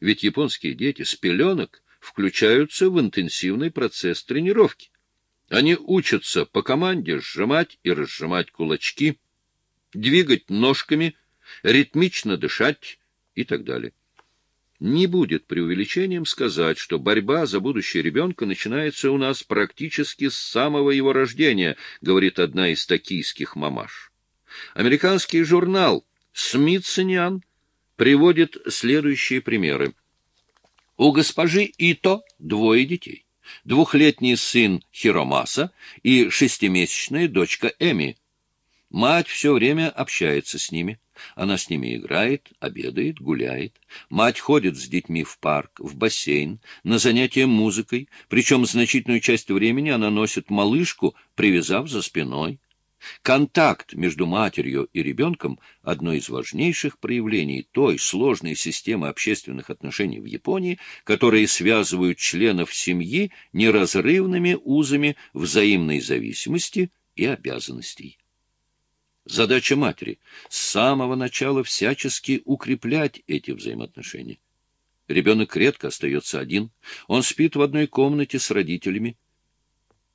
Ведь японские дети с пеленок включаются в интенсивный процесс тренировки. Они учатся по команде сжимать и разжимать кулачки, двигать ножками, ритмично дышать и так далее. Не будет преувеличением сказать, что борьба за будущее ребенка начинается у нас практически с самого его рождения, говорит одна из токийских мамаш. Американский журнал «Смитсониан» приводит следующие примеры. У госпожи Ито двое детей. Двухлетний сын Хиромаса и шестимесячная дочка Эми. Мать все время общается с ними. Она с ними играет, обедает, гуляет. Мать ходит с детьми в парк, в бассейн, на занятия музыкой, причем значительную часть времени она носит малышку, привязав за спиной. Контакт между матерью и ребенком – одно из важнейших проявлений той сложной системы общественных отношений в Японии, которые связывают членов семьи неразрывными узами взаимной зависимости и обязанностей. Задача матери – с самого начала всячески укреплять эти взаимоотношения. Ребенок редко остается один, он спит в одной комнате с родителями.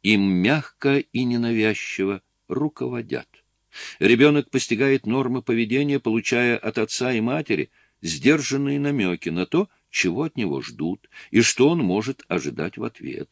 Им мягко и ненавязчиво руководят. Ребенок постигает нормы поведения, получая от отца и матери сдержанные намеки на то, чего от него ждут и что он может ожидать в ответ.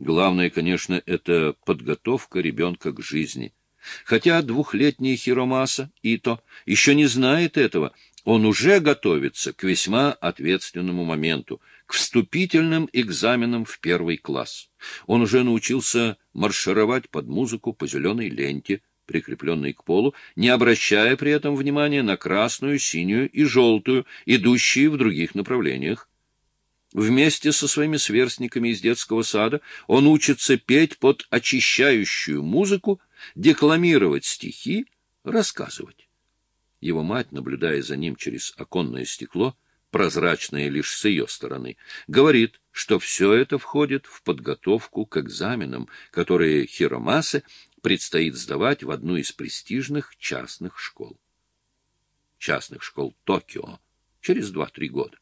Главное, конечно, это подготовка ребенка к жизни – Хотя двухлетний Хиромаса Ито еще не знает этого, он уже готовится к весьма ответственному моменту, к вступительным экзаменам в первый класс. Он уже научился маршировать под музыку по зеленой ленте, прикрепленной к полу, не обращая при этом внимания на красную, синюю и желтую, идущие в других направлениях. Вместе со своими сверстниками из детского сада он учится петь под очищающую музыку, декламировать стихи, рассказывать. Его мать, наблюдая за ним через оконное стекло, прозрачное лишь с ее стороны, говорит, что все это входит в подготовку к экзаменам, которые Хиромасе предстоит сдавать в одну из престижных частных школ. Частных школ Токио через два-три года.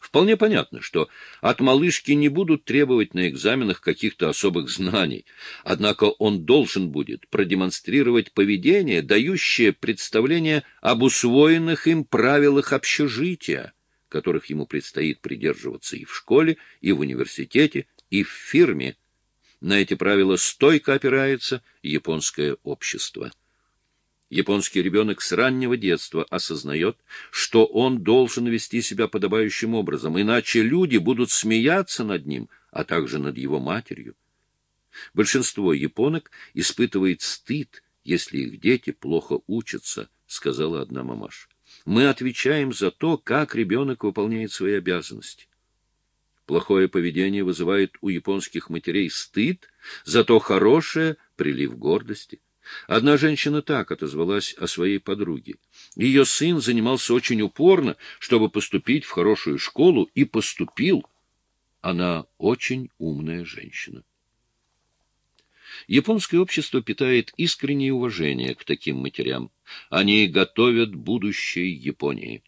Вполне понятно, что от малышки не будут требовать на экзаменах каких-то особых знаний, однако он должен будет продемонстрировать поведение, дающее представление об усвоенных им правилах общежития, которых ему предстоит придерживаться и в школе, и в университете, и в фирме. На эти правила стойко опирается японское общество. Японский ребенок с раннего детства осознает, что он должен вести себя подобающим образом, иначе люди будут смеяться над ним, а также над его матерью. Большинство японок испытывает стыд, если их дети плохо учатся, сказала одна мамаш. Мы отвечаем за то, как ребенок выполняет свои обязанности. Плохое поведение вызывает у японских матерей стыд, зато хорошее — прилив гордости — Одна женщина так отозвалась о своей подруге. Ее сын занимался очень упорно, чтобы поступить в хорошую школу, и поступил. Она очень умная женщина. Японское общество питает искреннее уважение к таким матерям. Они готовят будущее Японии.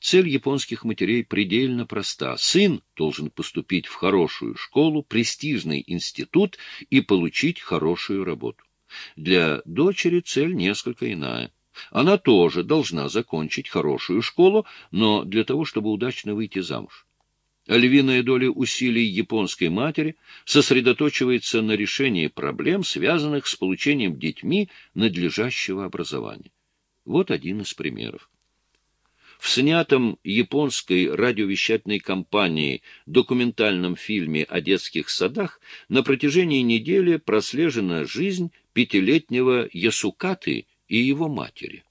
Цель японских матерей предельно проста. Сын должен поступить в хорошую школу, престижный институт и получить хорошую работу. Для дочери цель несколько иная. Она тоже должна закончить хорошую школу, но для того, чтобы удачно выйти замуж. Львиная доля усилий японской матери сосредоточивается на решении проблем, связанных с получением детьми надлежащего образования. Вот один из примеров. В снятом японской радиовещательной компанией документальном фильме о детских садах на протяжении недели прослежена жизнь пятилетнего Ясукаты и его матери.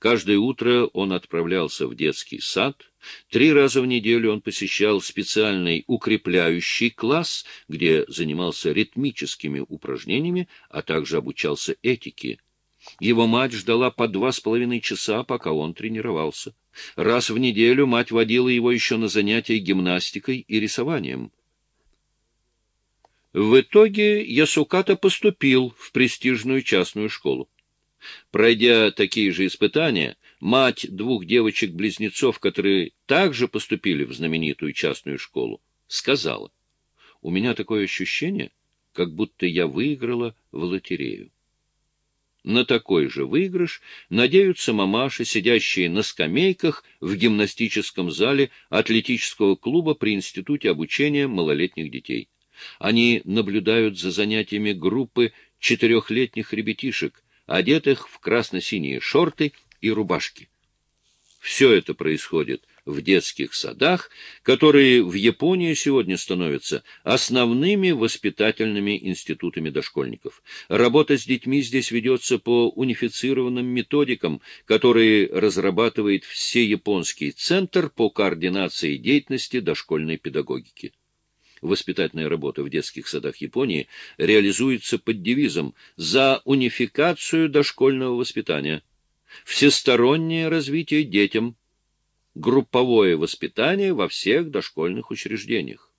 Каждое утро он отправлялся в детский сад, три раза в неделю он посещал специальный укрепляющий класс, где занимался ритмическими упражнениями, а также обучался этике. Его мать ждала по два с половиной часа, пока он тренировался. Раз в неделю мать водила его еще на занятия гимнастикой и рисованием. В итоге Ясуката поступил в престижную частную школу. Пройдя такие же испытания, мать двух девочек-близнецов, которые также поступили в знаменитую частную школу, сказала, «У меня такое ощущение, как будто я выиграла в лотерею». На такой же выигрыш надеются мамаши, сидящие на скамейках в гимнастическом зале атлетического клуба при Институте обучения малолетних детей. Они наблюдают за занятиями группы четырехлетних ребятишек, одетых в красно-синие шорты и рубашки. Все это происходит в детских садах, которые в Японии сегодня становятся основными воспитательными институтами дошкольников. Работа с детьми здесь ведется по унифицированным методикам, которые разрабатывает Всеяпонский центр по координации деятельности дошкольной педагогики. Воспитательная работа в детских садах Японии реализуется под девизом «За унификацию дошкольного воспитания», «Всестороннее развитие детям», групповое воспитание во всех дошкольных учреждениях.